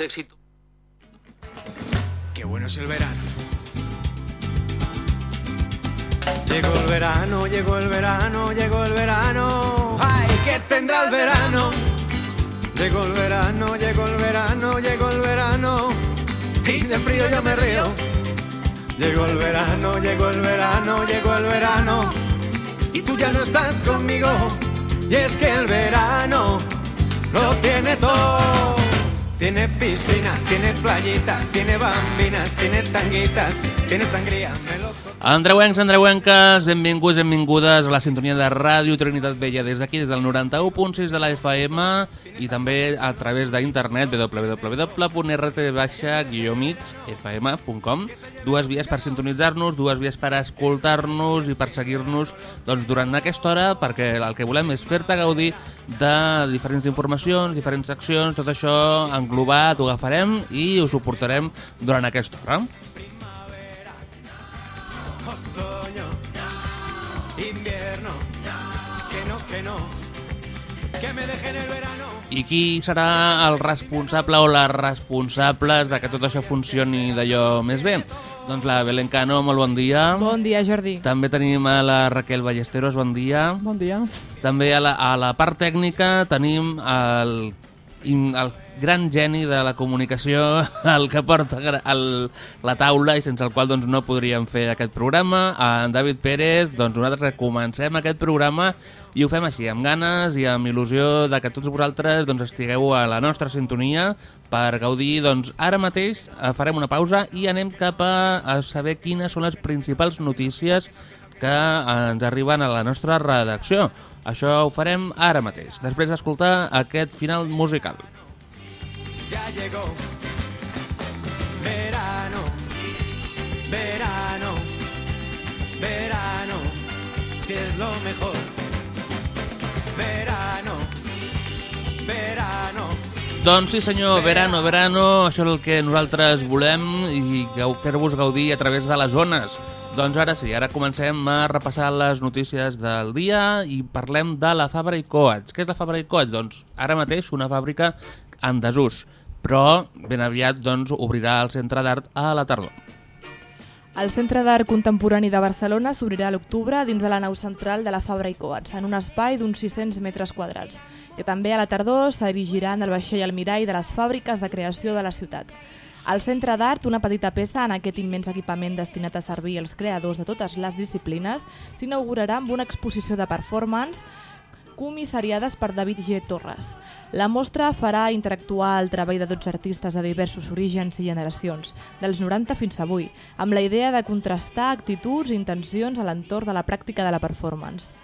éxitos. Qué bueno es el verano. Llegó el verano, llegó el verano, llegó el verano. ¡Ay, qué tendrá el verano! Llegó el verano, llegó el verano, llegó el verano. Y de frío yo me río. Llegó el verano, llegó el verano, llegó el verano. Y tú ya no estás conmigo. Y es que el verano lo tiene todo. Tiene piscina, tiene playita, tiene bambinas, tiene tanguitas, tiene sangría, melocotón. Andreuencs, andreuenques, benvinguts, benvingudes a la sintonia de Ràdio Trinitat Vella des d'aquí, des del 91.6 de la FM i també a través d'internet www.rtv-migfm.com dues vies per sintonitzar-nos, dues vies per escoltar-nos i per seguir-nos doncs, durant aquesta hora perquè el que volem és fer-te gaudir de diferents informacions, diferents seccions, tot això englobat ho agafarem i ho suportarem durant aquesta hora. Otoño, invierno, que no, que no, que me dejen el verano. I qui serà el responsable o les responsables de que tot això funcioni d'allò més bé? Doncs la Belén Cano, molt bon dia. Bon dia, Jordi. També tenim a la Raquel Ballesteros, bon dia. Bon dia. També a la, a la part tècnica tenim el, el gran geni de la comunicació, el que porta el, la taula i sense el qual doncs, no podríem fer aquest programa. En David Pérez, doncs nosaltres comencem aquest programa i ho fem així, amb ganes i amb il·lusió de que tots vosaltres doncs, estigueu a la nostra sintonia per gaudir. Doncs, ara mateix farem una pausa i anem cap a, saber quines són les principals notícies que ens arriben a la nostra redacció. Això ho farem ara mateix, després d'escoltar aquest final musical. Ya llegó verano, verano, verano, si es lo mejor. Verano, verano, Doncs sí senyor, verano, verano, això és el que nosaltres volem i fer-vos gaudir a través de les ones. Doncs ara sí, ara comencem a repassar les notícies del dia i parlem de la Fabra i Coats. Què és la Fabra i Coats? Doncs ara mateix una fàbrica en desús, però ben aviat doncs, obrirà el centre d'art a la tardor. El Centre d'Art Contemporani de Barcelona s'obrirà a l'octubre dins de la nau central de la Fabra i Coats, en un espai d'uns 600 metres quadrats, que també a la tardor s'erigirà en el vaixell almirall de les fàbriques de creació de la ciutat. El Centre d'Art, una petita peça en aquest immens equipament destinat a servir els creadors de totes les disciplines, s'inaugurarà amb una exposició de performance comissariades per David G. Torres. La mostra farà interactuar el treball de 12 artistes de diversos orígens i generacions, dels 90 fins avui, amb la idea de contrastar actituds i intencions a l'entorn de la pràctica de la performance.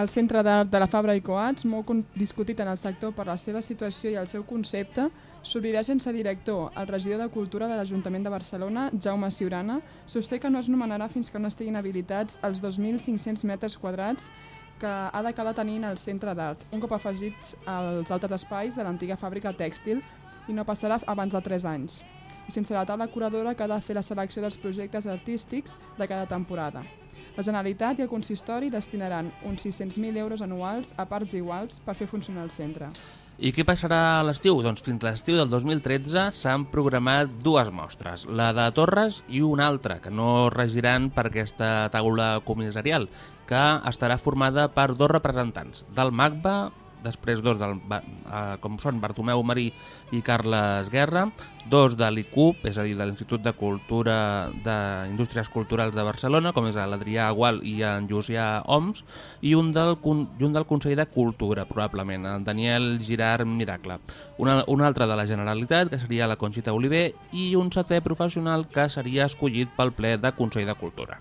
El Centre d'Art de la Fabra i Coats, molt discutit en el sector per la seva situació i el seu concepte, s'obrirà sense director. El regidor de Cultura de l'Ajuntament de Barcelona, Jaume Ciurana, sosté que no es nomenarà fins que no estiguin habilitats els 2.500 metres quadrats que ha quedar tenint el Centre d'Art, un cop afegits als altres espais de l'antiga fàbrica tèxtil i no passarà abans de 3 anys. I sense la taula curadora que ha de fer la selecció dels projectes artístics de cada temporada. La Generalitat i el Consistori destinaran uns 600.000 euros anuals a parts iguals per fer funcionar el centre. I què passarà a l'estiu? Doncs fins a l'estiu del 2013 s'han programat dues mostres, la de Torres i una altra, que no regiran per aquesta taula comissarial, que estarà formada per dos representants, del MACBA, després dos del, eh, com són Bartomeu Marí i Carles Guerra, dos de l'ICUP, és a dir, de l'Institut de Cultura d'Indústries Culturals de Barcelona, com és l'Adrià Agual i en Llucià Oms, i un del, i un del Consell de Cultura, probablement, el Daniel Girard Miracle. Una, un altre de la Generalitat, que seria la Conxita Oliver, i un setè professional que seria escollit pel ple de Consell de Cultura.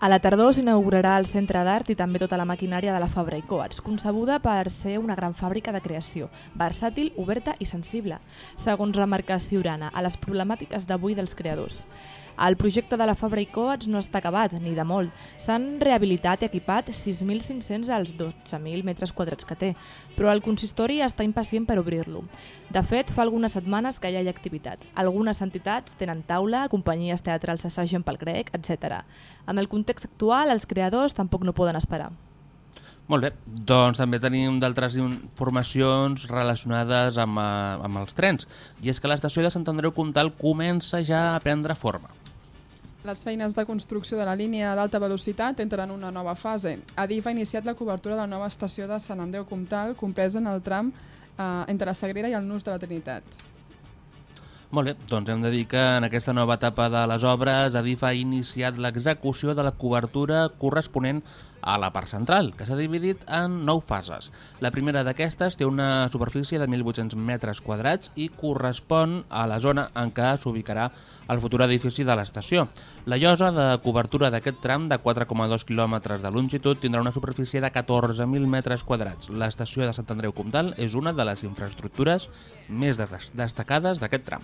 A la tardor s'inaugurarà el Centre d'Art i també tota la maquinària de la Fabra i Coats, concebuda per ser una gran fàbrica de creació, versàtil, oberta i sensible, segons remarca Ciurana, a les problemàtiques d'avui dels creadors. El projecte de la Fabra i Coats no està acabat, ni de molt. S'han rehabilitat i equipat 6.500 als 12.000 metres quadrats que té, però el consistori està impacient per obrir-lo. De fet, fa algunes setmanes que ja hi ha activitat. Algunes entitats tenen taula, companyies teatrals assagen pel grec, etc. En el context actual, els creadors tampoc no poden esperar. Molt bé, doncs també tenim d'altres informacions relacionades amb, eh, amb els trens. I és que l'estació de Sant Andreu Comtal comença ja a prendre forma. Les feines de construcció de la línia d'alta velocitat entren en una nova fase. Adif ha iniciat la cobertura de la nova estació de Sant Andreu Comtal, compresa en el tram eh, entre la Sagrera i el Nus de la Trinitat. Molt bé, doncs hem de dir que en aquesta nova etapa de les obres Adif ha iniciat l'execució de la cobertura corresponent a la part central, que s'ha dividit en nou fases. La primera d'aquestes té una superfície de 1.800 metres quadrats i correspon a la zona en què s'ubicarà el futur edifici de l'estació. La llosa de cobertura d'aquest tram de 4,2 km de longitud tindrà una superfície de 14.000 metres quadrats. L'estació de Sant Andreu Comtal és una de les infraestructures més des- destacades d'aquest tram.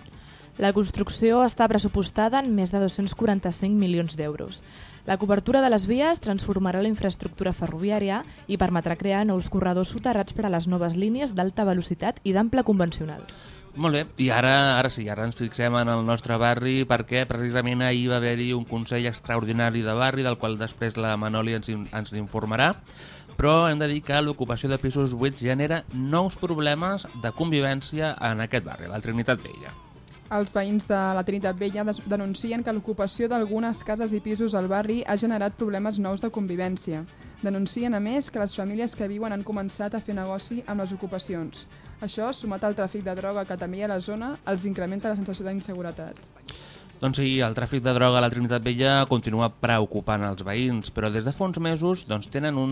La construcció està pressupostada en més de 245 milions d'euros. La cobertura de les vies transformarà la infraestructura ferroviària i permetrà crear nous corredors soterrats per a les noves línies d'alta velocitat i d'ample convencional. Molt bé, i ara, ara sí, ara ens fixem en el nostre barri perquè precisament ahir va haver-hi un Consell Extraordinari de Barri del qual després la Manoli ens, ens informarà però hem de dir que l'ocupació de pisos buits genera nous problemes de convivència en aquest barri, la Trinitat Vella. Els veïns de la Trinitat Vella denuncien que l'ocupació d'algunes cases i pisos al barri ha generat problemes nous de convivència. Denuncien, a més, que les famílies que viuen han començat a fer negoci amb les ocupacions. Això, sumat al tràfic de droga que també hi ha a la zona, els incrementa la sensació d'inseguretat. Doncs sí, el tràfic de droga a la Trinitat Vella continua preocupant els veïns, però des de fa uns mesos doncs, tenen un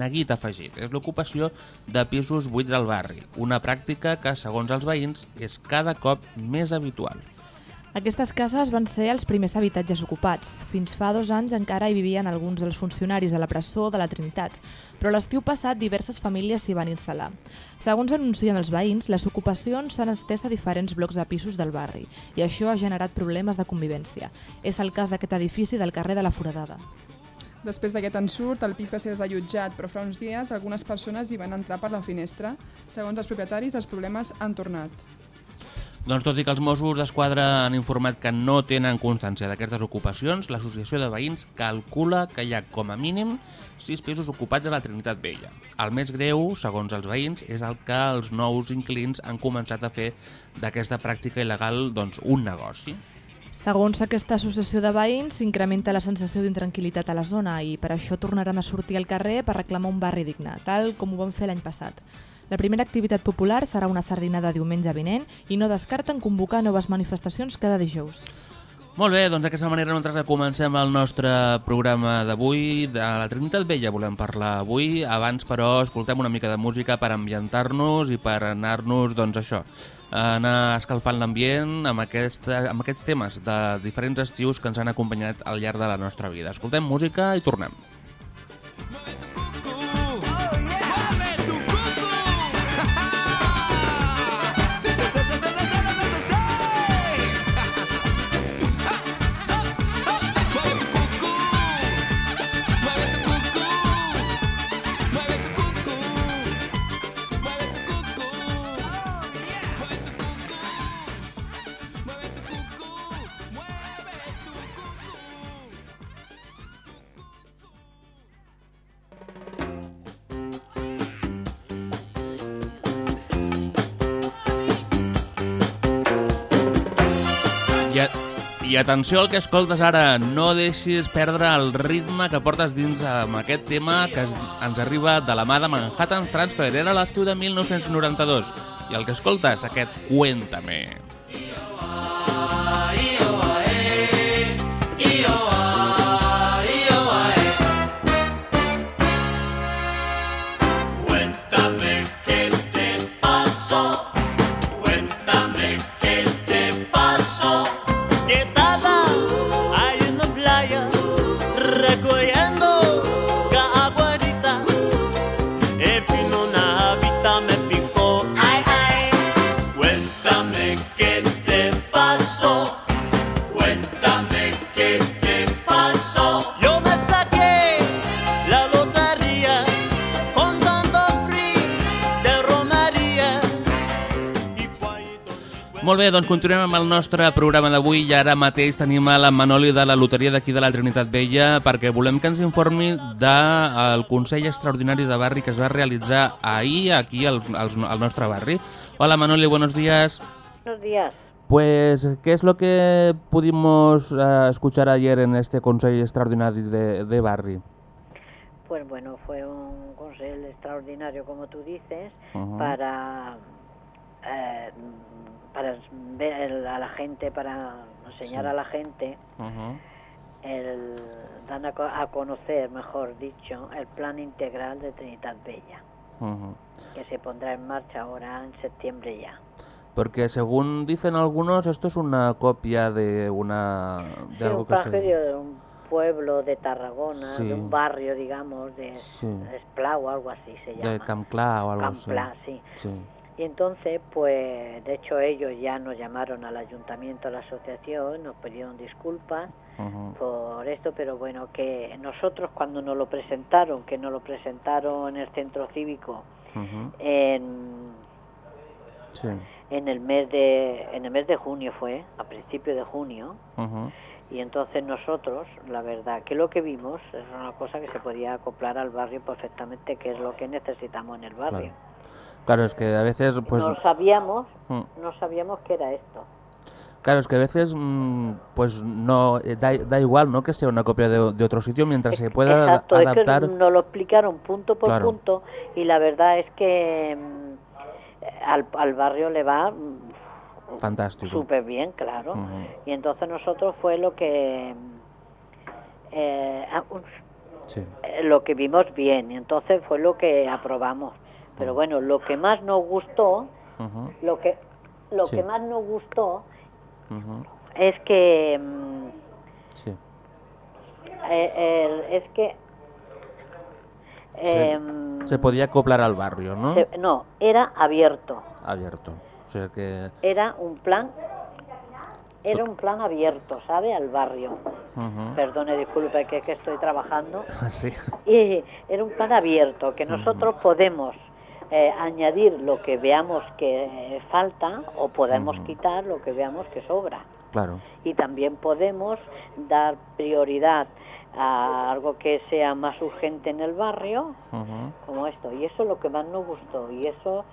neguit afegit. És l'ocupació de pisos buits al barri, una pràctica que, segons els veïns, és cada cop més habitual. Aquestes cases van ser els primers habitatges ocupats. Fins fa dos anys encara hi vivien alguns dels funcionaris de la presó de la Trinitat, però l'estiu passat diverses famílies s'hi van instal·lar. Segons anuncien els veïns, les ocupacions s'han estès a diferents blocs de pisos del barri i això ha generat problemes de convivència. És el cas d'aquest edifici del carrer de la Foradada. Després d'aquest ensurt, el pis va ser desallotjat, però fa uns dies algunes persones hi van entrar per la finestra. Segons els propietaris, els problemes han tornat. Doncs tot i que els Mossos d'Esquadra han informat que no tenen constància d'aquestes ocupacions, l'Associació de Veïns calcula que hi ha com a mínim 6 pisos ocupats a la Trinitat Vella. El més greu, segons els veïns, és el que els nous inquilins han començat a fer d'aquesta pràctica il·legal doncs, un negoci. Segons aquesta associació de veïns, s'incrementa la sensació d'intranquil·litat a la zona i per això tornaran a sortir al carrer per reclamar un barri digne, tal com ho van fer l'any passat. La primera activitat popular serà una sardinada diumenge vinent i no descarten convocar noves manifestacions cada dijous. Molt bé, doncs d'aquesta manera nosaltres comencem el nostre programa d'avui. De la Trinitat Vella volem parlar avui. Abans, però, escoltem una mica de música per ambientar-nos i per anar-nos, doncs això, anar escalfant l'ambient amb, aquesta, amb aquests temes de diferents estius que ens han acompanyat al llarg de la nostra vida. Escoltem música i tornem. I atenció al que escoltes ara, no deixis perdre el ritme que portes dins amb aquest tema que ens arriba de la mà de Manhattan Transfer. Era l'estiu de 1992. I el que escoltes, aquest Cuéntame. Cuéntame Molt bé, doncs continuem amb el nostre programa d'avui i ara mateix tenim a la Manoli de la loteria d'aquí de la Trinitat Vella perquè volem que ens informi del Consell Extraordinari de Barri que es va realitzar ahir aquí al, al, al nostre barri. Hola Manoli, buenos días. Buenos días. Pues, ¿qué es lo que pudimos eh, escuchar ayer en este Consejo Extraordinario de, de Barri? Pues bueno, fue un consejo extraordinario, como tú dices, Ujú. para, eh, para ver a la gente, para enseñar Sí. a la gente, el, dan a, a conocer, mejor dicho, el plan integral de Trinidad Bella, que se pondrá en marcha ahora en septiembre ya. Porque según dicen algunos, esto es una copia de una de Sí, algo un que se... de un pueblo de Tarragona, Sí. de un barrio, digamos, de Sí. Esplau, algo así se llama. de Camclá o algo Camplá, así. sí. Y entonces, pues, de hecho ellos ya nos llamaron al ayuntamiento, a la asociación, nos pidieron disculpas por esto, pero bueno, que nosotros cuando nos lo presentaron, que nos lo presentaron en el centro cívico en, Sí. en el mes de en el mes de junio fue, a principios de junio, y entonces nosotros, la verdad, que lo que vimos es una cosa que se podía acoplar al barrio perfectamente, que es lo que necesitamos en el barrio. Claro, es que a veces, pues... no sabíamos, Mm. no sabíamos que era esto. Claro, es que a veces, mm, pues no, eh, da, da igual, ¿no? Que sea una copia de, de otro sitio mientras se pueda Exacto, adaptar. es que nos lo explicaron punto por Claro. punto y la verdad es que mm, al, al barrio le va Fantástico. súper bien, claro. Y entonces nosotros fue lo que eh, ah, Sí. eh, lo que vimos bien y entonces fue lo que aprobamos. Pero bueno, lo que más nos gustó, lo que lo Sí. que más nos gustó es que mm, Sí. eh, es que Se- em, Se podía acoplar al barrio, ¿no? se- no, era abierto. Abierto. O sea que... Era un plan, era un plan abierto, ¿sabe? Al barrio. Ujú. Perdone, disculpe, que, que estoy trabajando. Sí. Y era un plan abierto, que nosotros podemos eh, añadir lo que veamos que falta o podemos quitar lo que veamos que sobra. Claro. Y también podemos dar prioridad a algo que sea más urgente en el barrio, como esto. Y eso es lo que más nos gustó. Y eso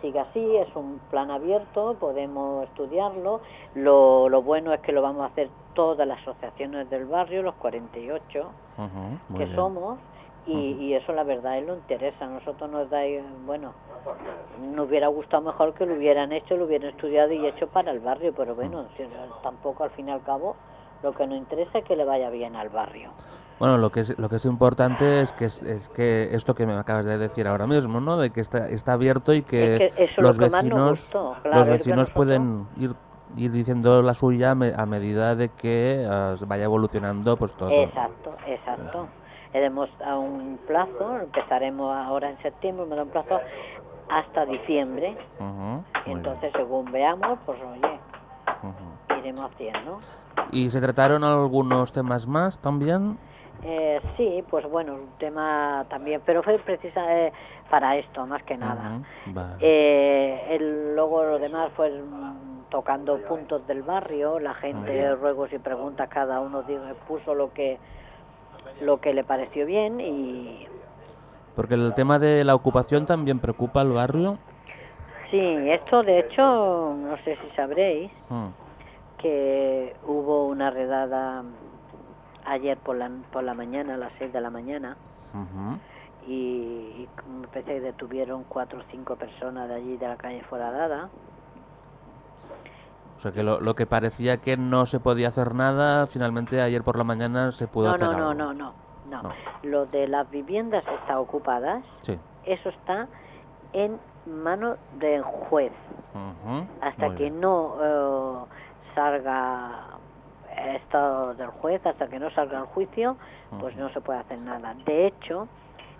sigue así, es un plan abierto, podemos estudiarlo. Lo, lo bueno es que lo vamos a hacer todas las asociaciones del barrio, los 48 Ujú. Muy que bien. somos. Y, y eso la verdad es lo interesa. A nosotros nos da, eh, bueno, nos hubiera gustado mejor que lo hubieran hecho, lo hubieran estudiado y hecho para el barrio, pero bueno, si- tampoco al fin y al cabo lo que nos interesa es que le vaya bien al barrio. Bueno, lo que es, lo que es importante es que, es, es que esto que me acabas de decir ahora mismo, ¿no? De que está, está abierto y que, Es que eso es lo los que vecinos, gustó, claro, los vecinos nosotros- pueden ir, ir diciendo la suya a, me- a medida de que se vaya evolucionando pues todo. Exacto, exacto. Tenemos a un plazo, empezaremos ahora en septiembre, me da un plazo hasta diciembre. Entonces, según veamos, pues oye, Ujú. iremos haciendo. ¿Y se trataron algunos temas más también? Eh, sí, pues bueno, un tema también, pero fue precisa eh, para esto, más que nada. Vale. Eh, el, luego lo demás fue tocando puntos del barrio, la gente ruegos y preguntas, cada uno dijo, puso lo que lo que le pareció bien y Porque el tema de la ocupación también preocupa al barrio. sí, esto de hecho, no sé si sabréis Mm, que hubo una redada ayer por la, por la mañana, a las 6 de la mañana, y, y me parece que detuvieron cuatro o cinco personas de allí de la calle Foradada. O sea que lo, lo que parecía que no se podía hacer nada, finalmente ayer por la mañana se pudo No, hacer no, no, algo. no, no, no. No. Lo de las viviendas está ocupadas, Sí. eso está en manos del juez. Hasta muy que bien. no eh, salga esto del juez, hasta que no salga el juicio, pues no se puede hacer nada. De hecho,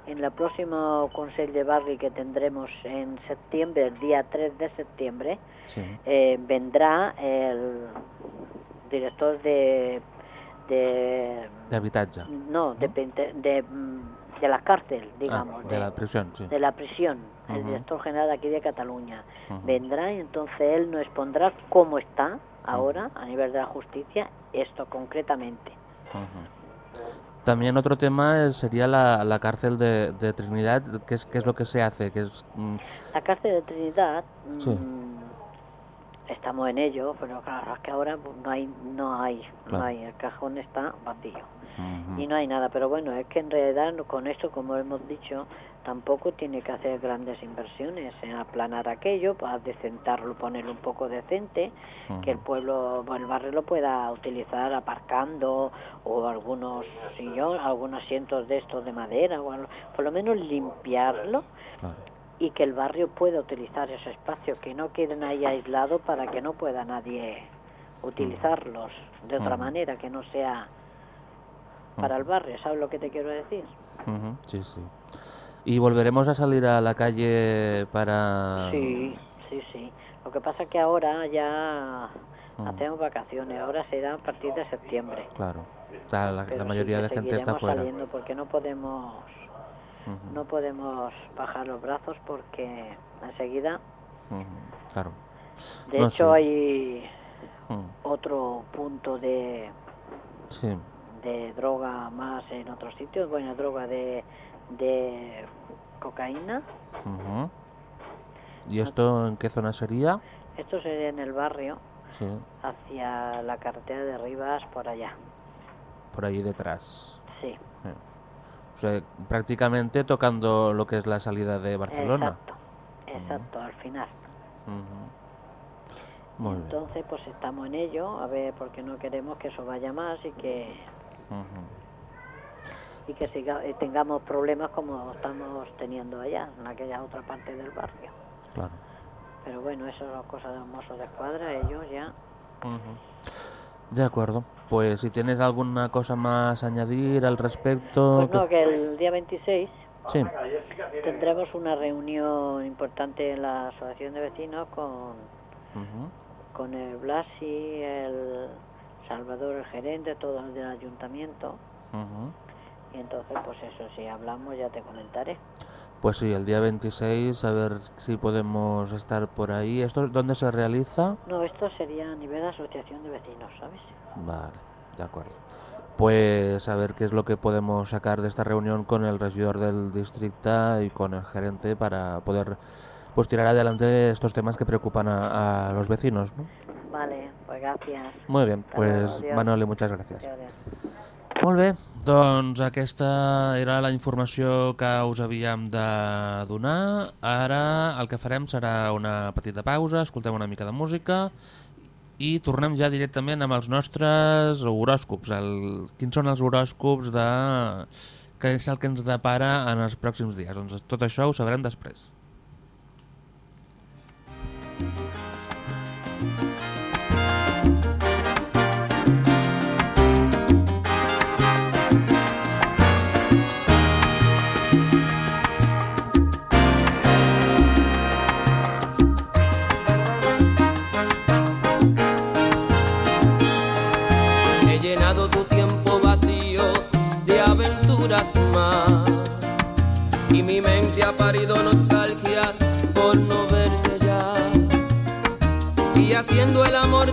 en el próximo Consejo de Barrio que tendremos en septiembre, el día 3 de septiembre, Sí. eh, vendrá el director de, de De habitatge. no, de, de, de la cárcel, Ah, digamos, de la prisión, sí. de la prisión, el director general de aquí de Cataluña. Vendrá y entonces él nos expondrá cómo está ahora a nivel de la justicia esto concretamente. También otro tema es- sería la, la cárcel de, de Trinidad. ¿Qué es, ¿Qué es lo que se hace? ¿Qué es, mm, La cárcel de Trinidad Sí. mm, estamos en ello, pero claro, es que ahora pues, no hay, no hay, Claro. no hay, el cajón está vacío. y no hay nada. Pero bueno, es que en realidad con esto, como hemos dicho, tampoco tiene que hacer grandes inversiones en aplanar aquello, para decentarlo, ponerlo un poco decente, que el pueblo, el barrio lo pueda utilizar aparcando o algunos sillones, algunos asientos de estos de madera, o algo- por lo menos limpiarlo Claro. y que el barrio pueda utilizar ese espacio, que no queden ahí aislados para que no pueda nadie utilizarlos de otra manera, que no sea para el barrio, ¿sabes lo que te quiero decir? Sí, sí. ¿Y volveremos a salir a la calle para...? Sí, sí, sí. Lo que pasa es que ahora ya Mm. hacemos vacaciones, ahora será a partir de septiembre. Claro. La, sí mayoría que de gente está fuera. saliendo porque no podemos no podemos bajar los brazos porque enseguida, Claro. de No, hecho sí. hay Mm, otro punto de, Sí. de droga más en otros sitios, bueno, droga de, de cocaína. ¿Y esto en qué zona sería? Esto sería en el barrio, Sí, hacia la carretera de Rivas, por allá. por ahí detrás. Sí. O sea, prácticamente tocando lo que es la salida de Barcelona. exacto, exacto, al final. Muy bien. Entonces, pues estamos en ello, a ver, porque no queremos que eso vaya más y que. Y que siga, y tengamos problemas como estamos teniendo allá, en aquella otra parte del barrio. Claro. Pero bueno, eso es cosa de los mozos de escuadra, ellos ya. Ujú. De acuerdo. Pues si tienes alguna cosa más a añadir al respecto... Pues no, que- que el día 26 Sí. tendremos una reunión importante en la asociación de vecinos con, Ujú. con el Blasi, el Salvador, el gerente, todos del ayuntamiento. Ujú. Y entonces, pues eso, si hablamos ya te comentaré. Pues sí, el día 26, a ver si podemos estar por ahí. ¿Esto dónde se realiza? No, esto sería a nivel de asociación de vecinos, ¿sabes? Vale, de acuerdo. Pues a ver qué es lo que podemos sacar de esta reunión con el regidor del distrito y con el gerente para poder pues tirar adelante estos temas que preocupan a, a los vecinos. ¿no? Vale, pues gracias. Muy bien, Hasta luego, pues adiós. Manoli, muchas gracias. Molt bé, doncs aquesta era la informació que us havíem de donar. Ara el que farem serà una petita pausa, escoltem una mica de música i tornem ja directament amb els nostres horòscops. El, quins són els horòscops de... que és el que ens depara en els pròxims dies. Doncs tot això ho sabrem després. Haciendo el amor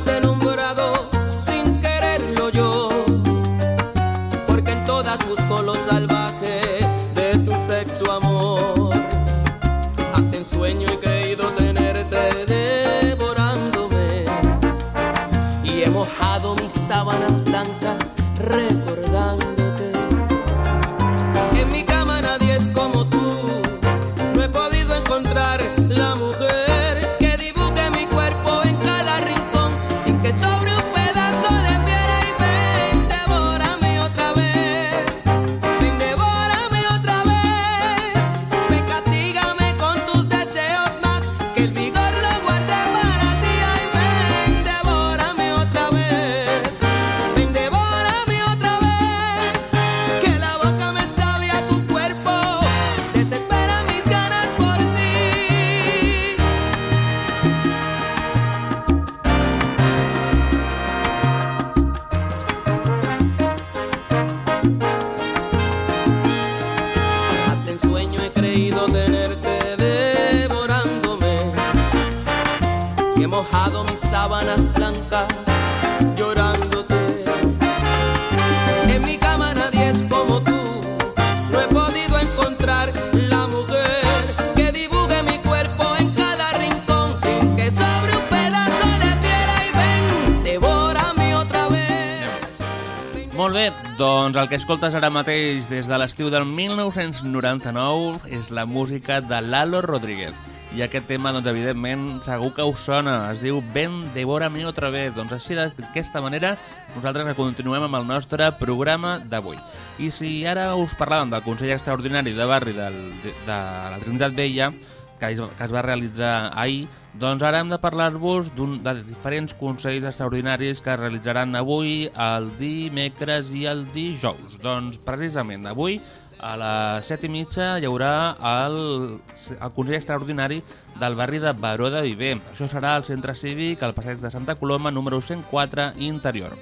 que escoltes ara mateix des de l'estiu del 1999 és la música de Lalo Rodríguez. I aquest tema, doncs, evidentment, segur que us sona. Es diu Ven, devora-me otra vez. Doncs així, d'aquesta manera, nosaltres continuem amb el nostre programa d'avui. I si ara us parlàvem del Consell Extraordinari de Barri del, de, de la Trinitat Vella, que es, que es va realitzar ahir, doncs ara hem de parlar-vos de diferents consells extraordinaris que es realitzaran avui, el dimecres i el dijous. Doncs precisament avui a les set i mitja hi haurà el, el Consell Extraordinari del barri de Baró de Viver. Això serà al Centre Cívic, al Passeig de Santa Coloma, número 104, interior.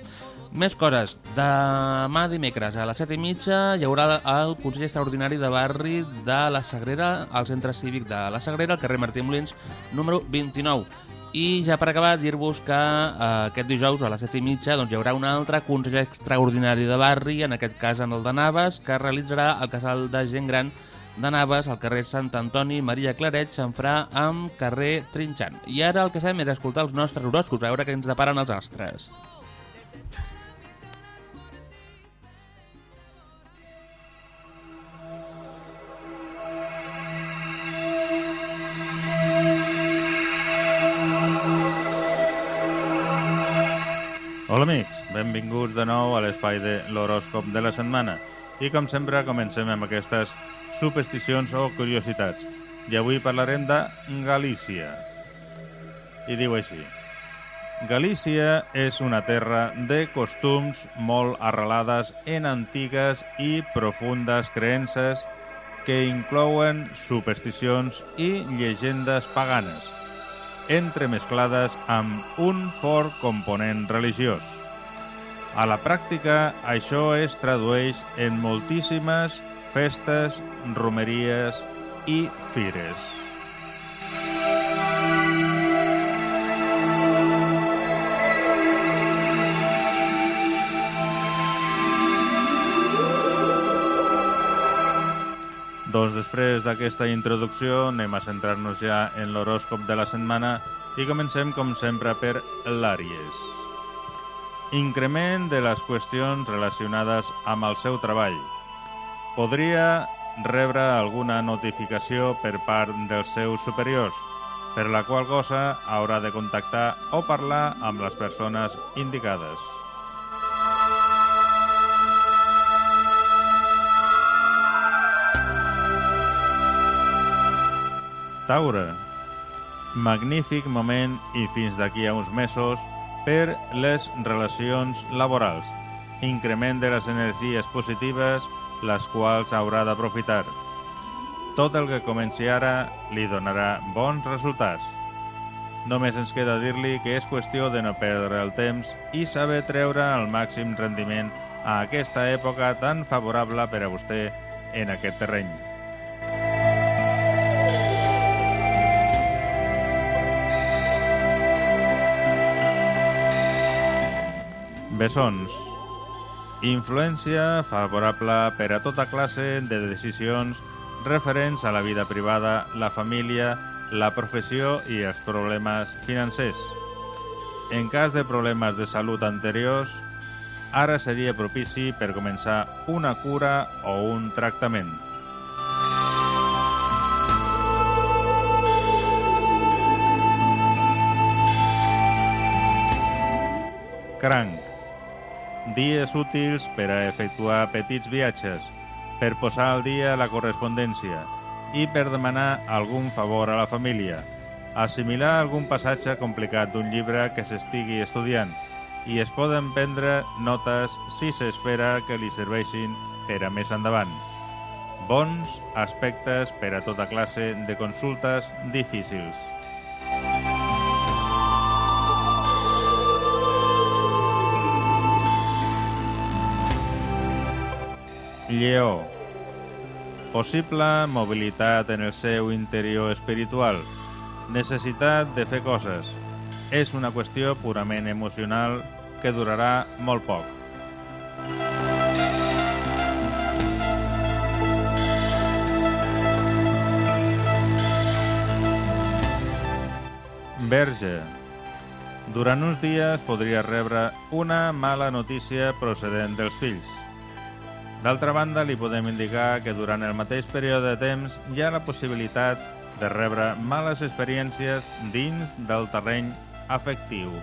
Més coses. Demà dimecres a les set i mitja hi haurà el Consell Extraordinari de Barri de la Sagrera, al Centre Cívic de la Sagrera, al carrer Martí Molins, número 29. I ja per acabar, dir-vos que eh, aquest dijous a les set i mitja doncs, hi haurà un altre Consell Extraordinari de Barri, en aquest cas en el de Naves, que realitzarà al casal de gent gran de Naves, al carrer Sant Antoni, Maria Claret, Xanfrà, amb carrer Trinxant. I ara el que fem és escoltar els nostres horòscops, a veure què ens deparen els astres. Hola amics, benvinguts de nou a l'espai de l'horòscop de la setmana. I com sempre comencem amb aquestes supersticions o curiositats. I avui parlarem de Galícia. I diu així. Galícia és una terra de costums molt arrelades en antigues i profundes creences que inclouen supersticions i llegendes paganes, entremesclades amb un fort component religiós. A la pràctica, això es tradueix en moltíssimes festes, romeries i fires. Doncs després d'aquesta introducció anem a centrar-nos ja en l'horòscop de la setmana i comencem com sempre per l'Àries. Increment de les qüestions relacionades amb el seu treball. Podria rebre alguna notificació per part dels seus superiors, per la qual cosa haurà de contactar o parlar amb les persones indicades. Taure. Magnífic moment i fins d'aquí a uns mesos per les relacions laborals. Increment de les energies positives, les quals haurà d'aprofitar. Tot el que comenci ara li donarà bons resultats. Només ens queda dir-li que és qüestió de no perdre el temps i saber treure el màxim rendiment a aquesta època tan favorable per a vostè en aquest terreny. Bessons. Influència favorable per a tota classe de decisions referents a la vida privada, la família, la professió i els problemes financers. En cas de problemes de salut anteriors, ara seria propici per començar una cura o un tractament. Cranc. Dies útils per a efectuar petits viatges, per posar al dia la correspondència i per demanar algun favor a la família, assimilar algun passatge complicat d'un llibre que s'estigui estudiant i es poden prendre notes si s'espera que li serveixin per a més endavant. Bons aspectes per a tota classe de consultes difícils. Lleó. Possible mobilitat en el seu interior espiritual. Necessitat de fer coses. És una qüestió purament emocional que durarà molt poc. Verge. Durant uns dies podria rebre una mala notícia procedent dels fills. D'altra banda, li podem indicar que durant el mateix període de temps hi ha la possibilitat de rebre males experiències dins del terreny afectiu.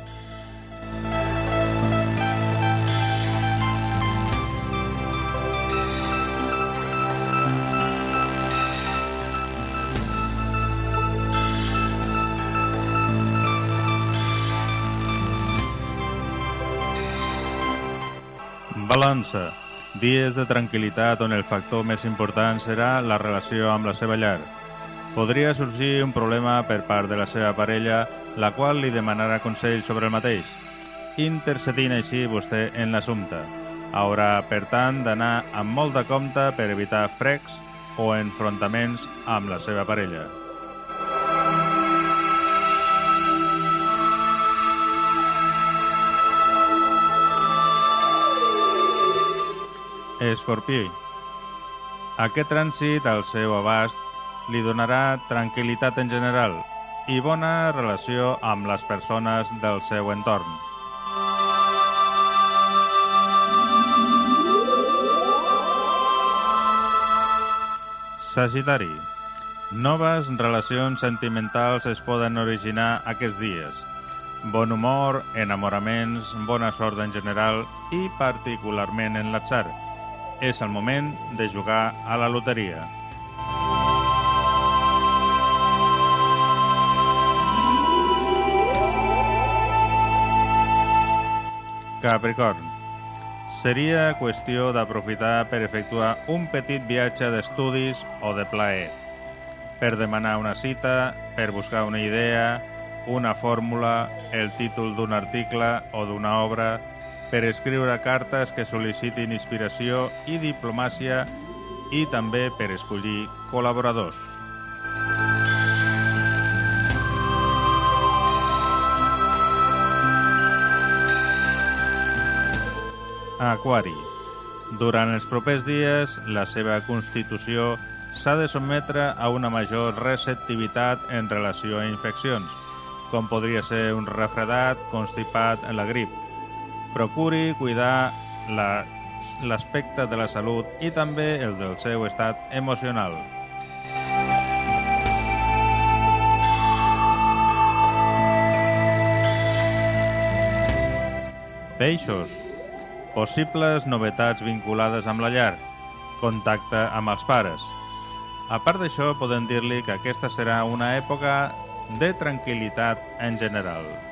Balança. Dies de tranquil·litat on el factor més important serà la relació amb la seva llar. Podria sorgir un problema per part de la seva parella, la qual li demanarà consell sobre el mateix, intercedint així vostè en l'assumpte. Haurà, per tant, d'anar amb molt de compte per evitar frecs o enfrontaments amb la seva parella. Escorpí. Aquest trànsit al seu abast li donarà tranquil·litat en general i bona relació amb les persones del seu entorn. Sagitari. Noves relacions sentimentals es poden originar aquests dies. Bon humor, enamoraments, bona sort en general i particularment en l'atzar. És el moment de jugar a la loteria. Capricorn. Seria qüestió d'aprofitar per efectuar un petit viatge d'estudis o de plaer, per demanar una cita, per buscar una idea, una fórmula, el títol d'un article o d'una obra, per escriure cartes que sol·licitin inspiració i diplomàcia i també per escollir col·laboradors. Aquari. Durant els propers dies, la seva constitució s'ha de sotmetre a una major receptivitat en relació a infeccions, com podria ser un refredat, constipat la grip. Procuri cuidar la- l'aspecte de la salut i també el del seu estat emocional. Peixos. Possibles novetats vinculades amb la llar. Contacte amb els pares. A part d'això, podem dir-li que aquesta serà una època de tranquil·litat en general.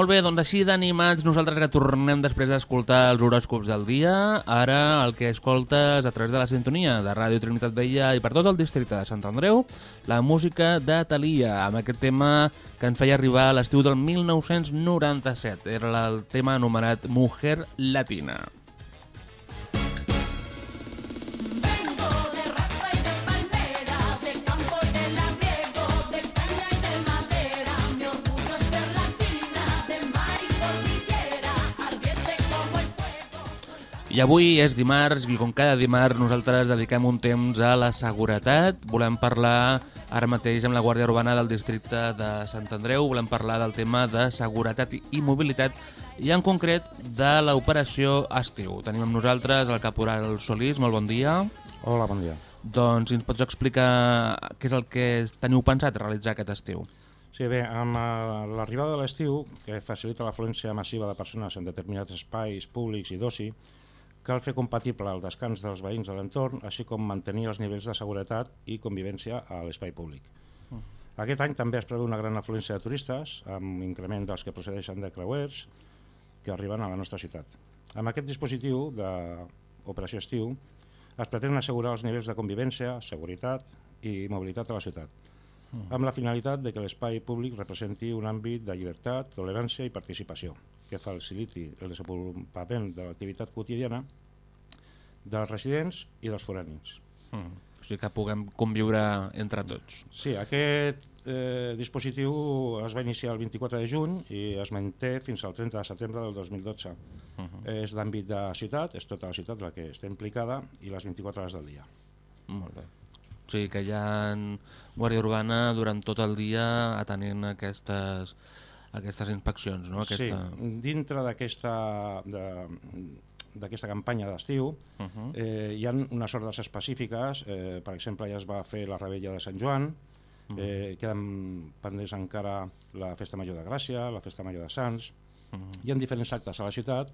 Molt bé, doncs així d'animats nosaltres que tornem després d'escoltar els horòscops del dia. Ara el que escoltes a través de la sintonia de Ràdio Trinitat Vella i per tot el districte de Sant Andreu, la música de Thalia, amb aquest tema que ens feia arribar a l'estiu del 1997. Era el tema anomenat Mujer Latina. I avui és dimarts i com cada dimarts nosaltres dediquem un temps a la seguretat. Volem parlar ara mateix amb la Guàrdia Urbana del districte de Sant Andreu, volem parlar del tema de seguretat i mobilitat i en concret de l'operació Estiu. Tenim amb nosaltres el caporal Solís, molt bon dia. Hola, bon dia. Doncs si ens pots explicar què és el que teniu pensat realitzar aquest estiu. Sí, bé, amb eh, l'arribada de l'estiu, que facilita l'afluència massiva de persones en determinats espais públics i d'oci, cal fer compatible el descans dels veïns de l'entorn, així com mantenir els nivells de seguretat i convivència a l'espai públic. Aquest any també es preveu una gran afluència de turistes, amb increment dels que procedeixen de creuers, que arriben a la nostra ciutat. Amb aquest dispositiu d'operació estiu es pretén assegurar els nivells de convivència, seguretat i mobilitat a la ciutat, amb la finalitat de que l'espai públic representi un àmbit de llibertat, tolerància i participació, que faciliti el desenvolupament de l'activitat quotidiana dels residents i dels foranis. Mm. O sigui que puguem conviure entre tots. Sí, aquest eh, dispositiu es va iniciar el 24 de juny i es manté fins al 30 de setembre del 2012. Uh -huh. És d'àmbit de ciutat, és tota la ciutat la que està implicada i les 24 hores del dia. Molt bé. O sigui que hi ha Guàrdia Urbana durant tot el dia atenent aquestes, aquestes inspeccions, no? Aquesta... Sí, dintre d'aquesta de, d'aquesta campanya d'estiu uh -huh. eh, hi ha unes ordres específiques, eh, per exemple ja es va fer la rebella de Sant Joan, eh, queden pendents encara la Festa Major de Gràcia, la Festa Major de Sants, Uh -huh. hi ha diferents actes a la ciutat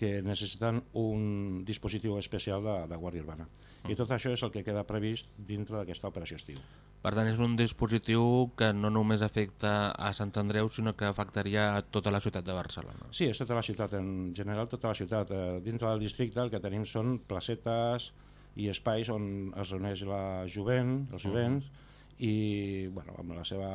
que necessiten un dispositiu especial de, de Guàrdia Urbana. I tot això és el que queda previst dintre d'aquesta operació estiu. Per tant, és un dispositiu que no només afecta a Sant Andreu, sinó que afectaria a tota la ciutat de Barcelona. Sí, és tota la ciutat, en general tota la ciutat. Eh, dintre del districte el que tenim són placetes i espais on es reuneix la jovent, els jovents, i bueno, amb la seva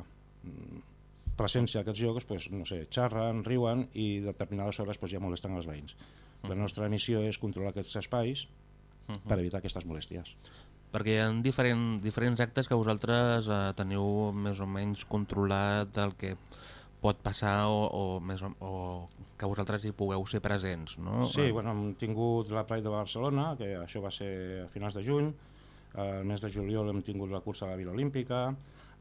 mm, presència a aquests llocs, pues, no sé, xerren, riuen i determinades hores pues, ja molesten els veïns. La nostra missió és controlar aquests espais per evitar aquestes molèsties. Perquè hi ha diferent, diferents actes que vosaltres eh, teniu més o menys controlat del que pot passar o, o, més o, o que vosaltres hi pugueu ser presents, no? Sí, bueno, hem tingut la Pride de Barcelona, que això va ser a finals de juny, el mes de juliol hem tingut la cursa a la Vila Olímpica,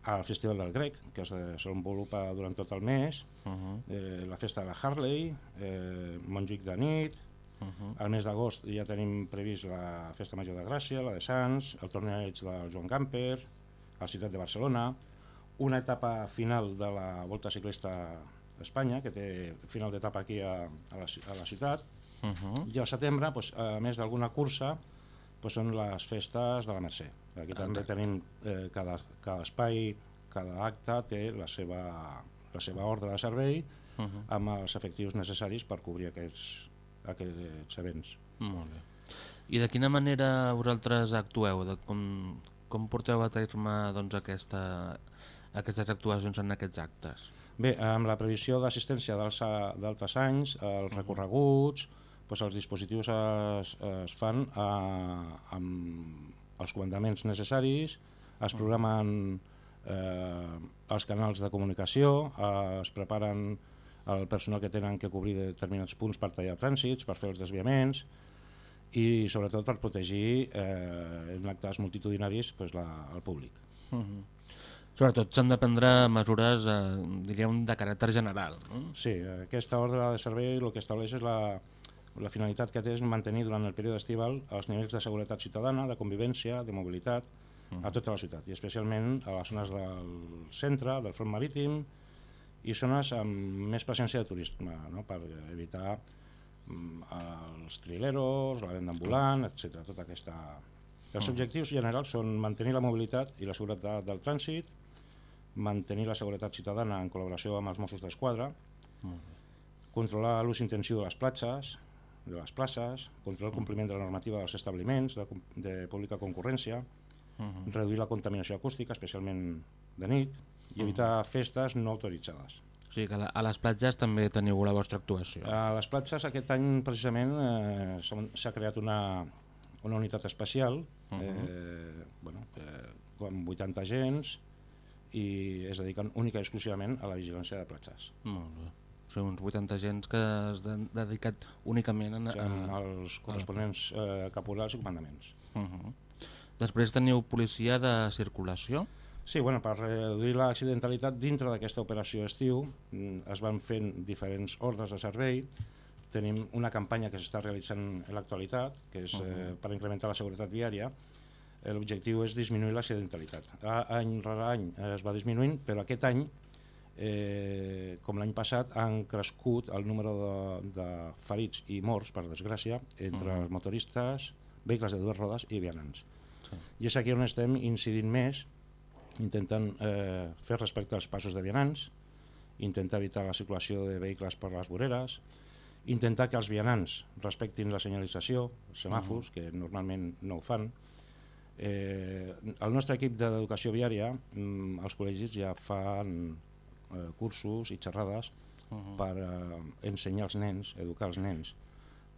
el Festival del Grec, que es desenvolupa durant tot el mes, Uh -huh. eh, la festa de la Harley, eh, Montjuïc de nit, Uh -huh. al mes d'agost ja tenim previst la Festa Major de Gràcia, la de Sants, el torneig del Joan Gamper, a la ciutat de Barcelona, una etapa final de la Volta Ciclista a Espanya, que té final d'etapa aquí a, a, la, a la ciutat, Uh -huh. i al setembre, doncs, a més d'alguna cursa, doncs són les festes de la Mercè. Aquí també tenim eh, cada, cada espai, cada acte té la seva, la seva ordre de servei Uh -huh. amb els efectius necessaris per cobrir aquests, aquests events. Molt bé. I de quina manera vosaltres actueu? De com, com porteu a terme doncs, aquesta, aquestes actuacions en aquests actes? Bé, amb la previsió d'assistència d'altres anys, els recorreguts, doncs els dispositius es, es fan a, amb els comandaments necessaris, es programen eh, els canals de comunicació, eh, es preparen el personal que tenen que cobrir determinats punts per tallar trànsits, per fer els desviaments i sobretot per protegir eh, en actes multitudinaris doncs, la, el públic. Uh -huh. Sobretot s'han de prendre mesures, eh, diríem, de caràcter general. No? Sí, aquesta ordre de servei el que estableix és la, la finalitat que té és mantenir durant el període estival els nivells de seguretat ciutadana, de convivència, de mobilitat a tota la ciutat i especialment a les zones del centre, del front marítim i zones amb més presència de turisme no? per evitar mm, els trileros, la venda ambulant, etc. Tota aquesta... Els objectius generals són mantenir la mobilitat i la seguretat del trànsit, mantenir la seguretat ciutadana en col·laboració amb els Mossos d'Esquadra, controlar l'ús intensiu de les platges, de les places, controlar el compliment de la normativa dels establiments de, de pública concurrència, reduir la contaminació acústica, especialment de nit, i evitar festes no autoritzades. O sigui que a les platges també teniu la vostra actuació. A les platges aquest any precisament eh, s'ha- creat una, una unitat especial eh, bueno, eh, amb 80 agents i es dediquen única i exclusivament a la vigilància de platges. Molt bé. O sigui, uns 80 agents que es han dedicat únicament a... Amb els corresponents eh, caporals i comandaments. Uh -huh. Després teniu policia de circulació? Sí, bueno, per reduir l'accidentalitat dintre d'aquesta operació estiu mm, es van fent diferents ordres de servei. Tenim una campanya que s'està realitzant en l'actualitat, que és eh, per incrementar la seguretat viària. L'objectiu és disminuir l'accidentalitat. A- Any rere any es va disminuint, però aquest any, eh, com l'any passat, han crescut el número de, de ferits i morts, per desgràcia, entre els motoristes, vehicles de dues rodes i vianants. I és aquí on estem incidint més intentant eh, fer respecte als passos de vianants intentar evitar la circulació de vehicles per les voreres, intentar que els vianants respectin la senyalització, els semàfors, que normalment no ho fan. Eh, el nostre equip d'educació viària, mm, els col·legis ja fan eh, cursos i xerrades Uh -huh. per eh, ensenyar als nens, educar els nens.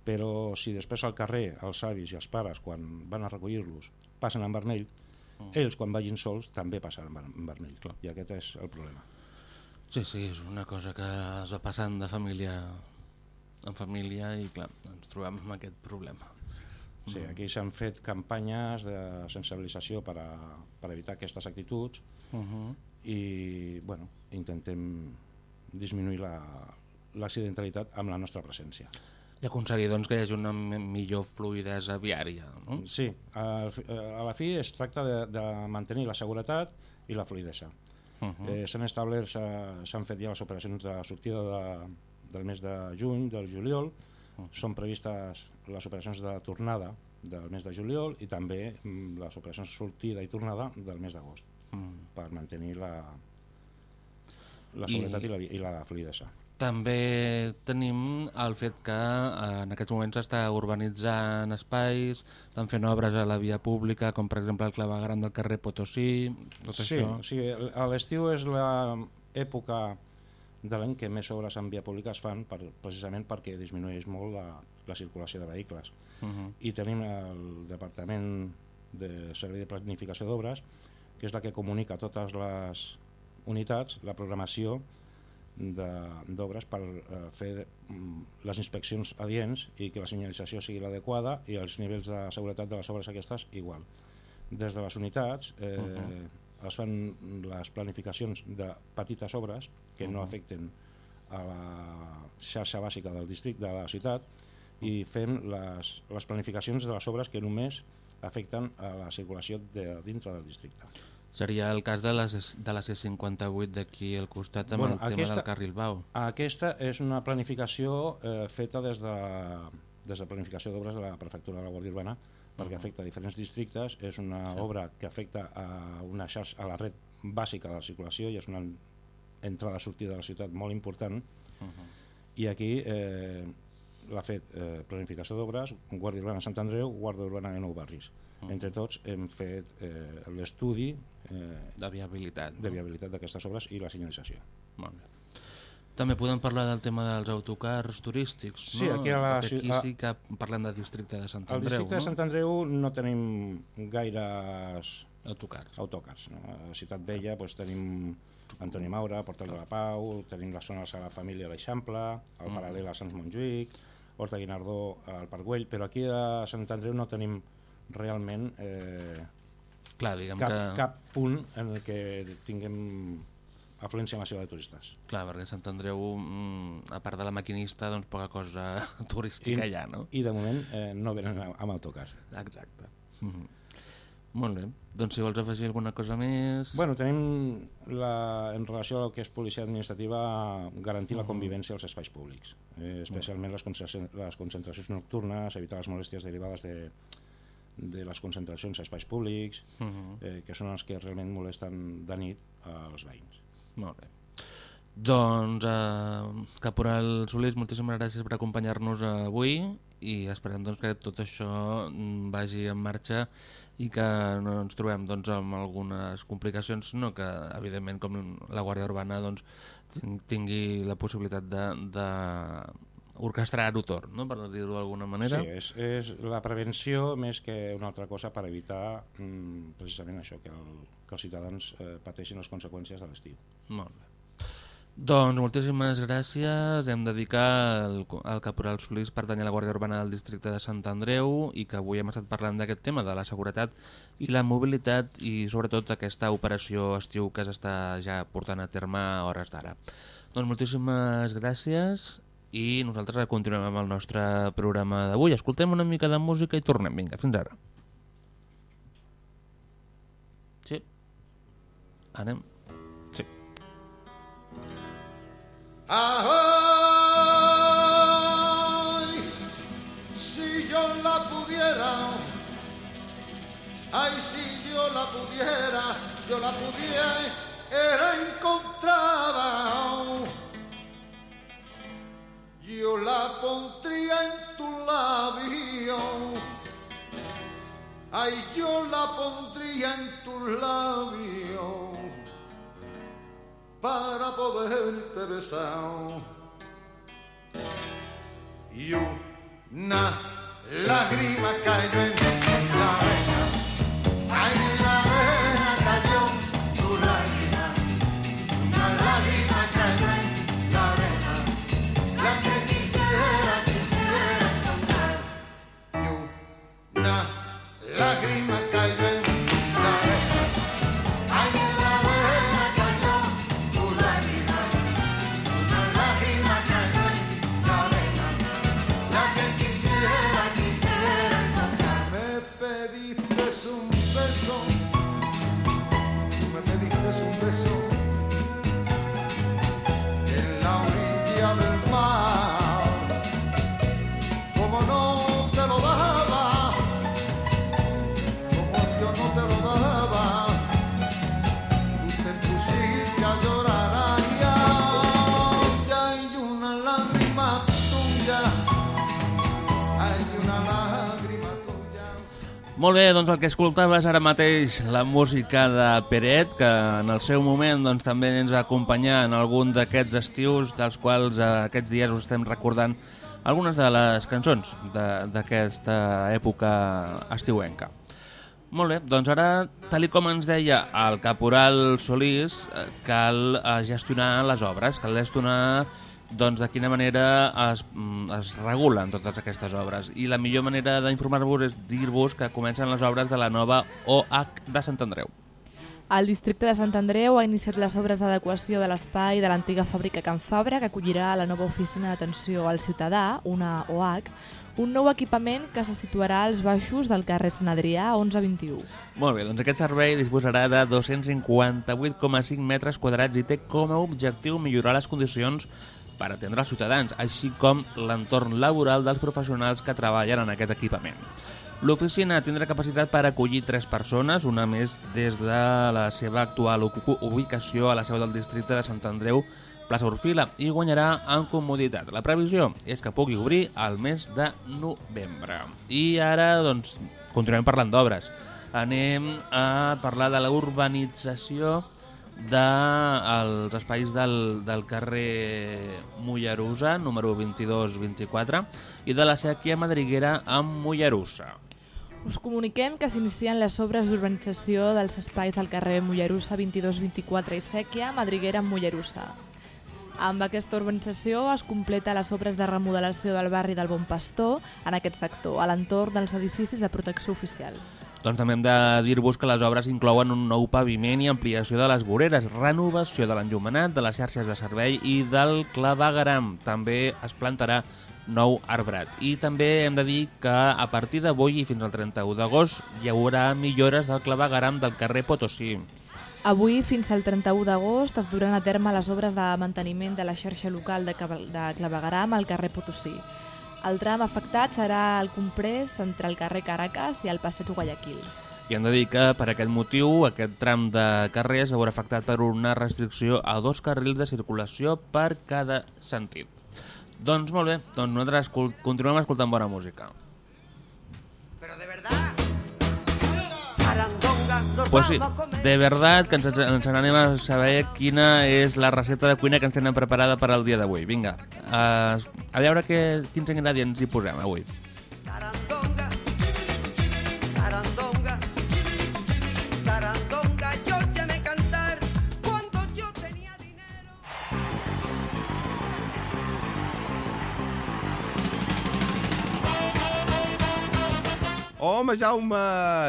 Però si després al carrer els avis i els pares, quan van a recollir-los, passen en vermell, Uh. ells quan vagin sols també passen en ver- en vermell. Clar. I aquest és el problema. Sí, sí, és una cosa que es va passant de família en família i clar, ens trobem amb aquest problema. Sí, aquí s'han fet campanyes de sensibilització per, a, per evitar aquestes actituds Uh -huh. I bueno, intentem disminuir la- l'accidentalitat amb la nostra presència. I aconseguir doncs, que hi hagi una millor fluidesa viària. No? Sí, a, a la fi es tracta de, de mantenir la seguretat i la fluidesa. Uh -huh. Eh, s'han establert, s'ha- s'han fet ja les operacions de sortida de, del mes de juny, del juliol, són previstes les operacions de tornada del mes de juliol i també mm, les operacions de sortida i tornada del mes d'agost Mm. per mantenir la, la I- seguretat i, la, vi- i la fluidesa. També tenim el fet que eh, en aquests moments s'està urbanitzant espais, estan fent obres a la via pública, com per exemple el clavegram del carrer Potosí, tot Sí, això. a l'estiu és l'època de l'any que més obres en via pública es fan per, precisament perquè disminueix molt la, la circulació de vehicles. Uh -huh. I tenim el Departament de Servei de Planificació d'Obres, que és la que comunica totes les unitats la programació de- d'obres per eh, fer mm, les inspeccions adients i que la senyalització sigui l'adequada i els nivells de seguretat de les obres aquestes igual. Des de les unitats eh, uh -huh. es fan les planificacions de petites obres que uh -huh. no afecten a la xarxa bàsica del districte de la ciutat i fem les, les planificacions de les obres que només afecten a la circulació de dintre del districte. Seria el cas de la, C- de la C58 d'aquí al costat amb Bueno, el tema aquesta- del carril bau. Aquesta és una planificació eh, feta des de, des de planificació d'obres de la Prefectura de la Guàrdia Urbana perquè afecta diferents districtes, és una obra que afecta a, una xarxa, a la red bàsica de la circulació i és una entrada-sortida de la ciutat molt important. I aquí eh, l'ha fet eh, planificació d'obres, Guàrdia Urbana Sant Andreu, Guàrdia Urbana de Nou Barris. Entre tots hem fet eh, l'estudi eh, de viabilitat. de viabilitat d'aquestes obres i la senyalització. Molt bé. També podem parlar del tema dels autocars turístics, Sí, no? aquí a la Perquè aquí a- sí que parlem del districte de Sant Al Andreu, districte no? de Sant Andreu no tenim gaires Autocars. autocars. No? A Ciutat Vella doncs, tenim Antoni Maura, Portal de la Pau, tenim la zona de la Família a l'Eixample, el Mm. paral·lel a Sant Montjuïc, Horta Guinardó al Parc Güell, però aquí a Sant Andreu no tenim realment eh, Clar, diguem cap, que... cap punt en el que tinguem afluència massiva de turistes. Clar, perquè Sant Andreu, mm, a part de la maquinista, doncs poca cosa turística hi ha, no? I de moment eh, no venen amb autocar. Exacte. Mhm. Molt bé. Doncs si vols afegir alguna cosa més... Bueno, tenim la, en relació al que és policia administrativa garantir la convivència als espais públics, eh, especialment les, concentracions, les concentracions nocturnes, evitar les molèsties derivades de, de les concentracions a espais públics, Mhm. eh, que són els que realment molesten de nit als veïns. Molt bé. Doncs, eh, Caporal Solís, moltíssimes gràcies per acompanyar-nos avui i esperem doncs, que tot això mm, vagi en marxa i que no ens trobem doncs, amb algunes complicacions, no que evidentment com la Guàrdia Urbana doncs, tin- tingui la possibilitat de, de orquestrar-ho tot, no? per dir-ho d'alguna manera. Sí, és, és la prevenció més que una altra cosa per evitar mm, precisament això, que, el, que els ciutadans eh, pateixin les conseqüències de l'estiu. Molt bé. Doncs moltíssimes gràcies. Hem de dir que el, el caporal Solís pertany a la Guàrdia Urbana del districte de Sant Andreu i que avui hem estat parlant d'aquest tema, de la seguretat i la mobilitat i sobretot aquesta operació estiu que s'està ja portant a terme a hores d'ara. Doncs moltíssimes gràcies i nosaltres continuem amb el nostre programa d'avui. Escoltem una mica de música i tornem. Vinga, fins ara. Sí. Anem. Sí. Ay, si yo la pudiera, ay, si yo la pudiera, yo la pudiera yo la pondría en tu labio. Ay, yo la pondría en tu labio para poderte besar. Y una lágrima cayó en mi cabeza. Molt bé, doncs el que escoltaves ara mateix, la música de Peret, que en el seu moment doncs, també ens va acompanyar en algun d'aquests estius, dels quals eh, aquests dies us estem recordant algunes de les cançons d'aquesta època estiuenca. Molt bé, doncs ara, tal com ens deia el caporal Solís, eh, cal eh, gestionar les obres, cal gestionar doncs, de quina manera es, mm, es regulen totes aquestes obres. I la millor manera d'informar-vos és dir-vos que comencen les obres de la nova OH de Sant Andreu. El districte de Sant Andreu ha iniciat les obres d'adequació de l'espai de l'antiga fàbrica Can Fabra, que acollirà la nova oficina d'atenció al ciutadà, una OH, un nou equipament que se situarà als baixos del carrer Sant Adrià 1121. Molt bé, doncs aquest servei disposarà de 258,5 metres quadrats i té com a objectiu millorar les condicions per atendre els ciutadans, així com l'entorn laboral dels professionals que treballen en aquest equipament. L'oficina tindrà capacitat per acollir tres persones, una més des de la seva actual ubicació a la seu del districte de Sant Andreu, plaça Orfila, i guanyarà en comoditat. La previsió és que pugui obrir al mes de novembre. I ara, doncs, continuem parlant d'obres. Anem a parlar de la urbanització dels espais del, del carrer Mollerussa, número 22-24, i de la sèquia madriguera amb Mollerussa. Us comuniquem que s'inicien les obres d'urbanització dels espais del carrer Mollerussa 22-24 i Sèquia, Madriguera amb Mollerussa. Amb aquesta urbanització es completa les obres de remodelació del barri del Bon Pastor en aquest sector, a l'entorn dels edificis de protecció oficial. Doncs també hem de dir-vos que les obres inclouen un nou paviment i ampliació de les voreres, renovació de l'enllumenat, de les xarxes de servei i del clavegaram. També es plantarà nou arbrat. I també hem de dir que a partir d'avui i fins al 31 d'agost hi haurà millores del clavegaram del carrer Potosí. Avui, fins al 31 d'agost, es duran a terme les obres de manteniment de la xarxa local de, clavegaram al carrer Potosí. El tram afectat serà el comprès entre el carrer Caracas i el passeig Guayaquil. I hem de dir que per aquest motiu aquest tram de carrer es veurà afectat per una restricció a dos carrils de circulació per cada sentit. Doncs molt bé, doncs nosaltres continuem escoltant bona música. Pues sí, de veritat que ens, ens n'anem a saber quina és la recepta de cuina que ens tenen preparada per al dia d'avui. Vinga, uh, a veure que, quins ingredients hi posem avui. Sarandonga, Home, Jaume,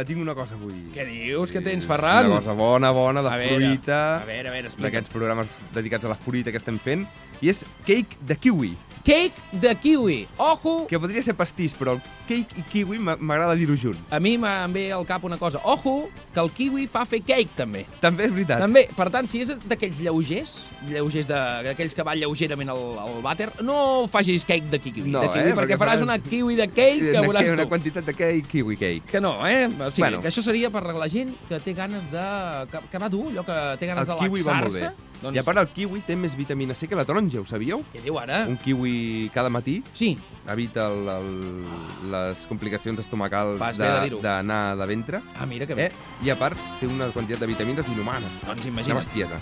tinc una cosa avui. Què dius? Què tens, Ferran? Una cosa bona, bona, de A veure, fruita. a veure, a veure, explica'm. D'aquests programes dedicats a la fruita que estem fent. I és cake de kiwi. Cake de kiwi. Ojo! Que podria ser pastís, però el cake i kiwi m'a- m'agrada dir-ho junt. A mi m'en ve al cap una cosa. Ojo, que el kiwi fa fer cake, també. També és veritat. També, per tant, si és d'aquells lleugers, lleugers d'aquells que va lleugerament al, al vàter, no facis cake de kiwi, No, de kiwi eh, perquè perquè faràs una kiwi de cake que Una- veuràs una tu. quantitat de cake, kiwi cake. Que no, eh? O sigui, Bueno. que això seria per la gent que té ganes de... que, que va dur, allò que té ganes El de laxar-se. Doncs... I a part el kiwi té més vitamina C que la taronja, ho sabíeu? Què diu ara? Un kiwi cada matí sí. evita el, el, les complicacions estomacals d'anar de, de ventre. Ah, mira que bé. Eh? I a part té una quantitat de vitamines inhumana. Doncs imagina't. Una bestiesa.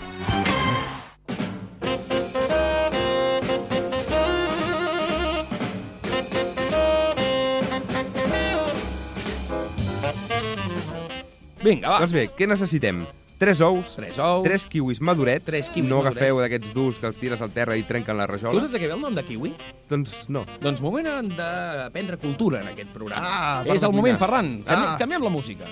Vinga, va. Doncs bé, què necessitem? Tres ous, Tres ous. tres kiwis madurets. Tres kiwis no madurets. agafeu d'aquests durs que els tires al terra i trenquen la Tu rajola. saps de què ve el nom de kiwi? Doncs no. Doncs moment d'aprendre cultura en aquest programa. Ah, És el moment. Ferran. Canvi, Ah. Canviem la música.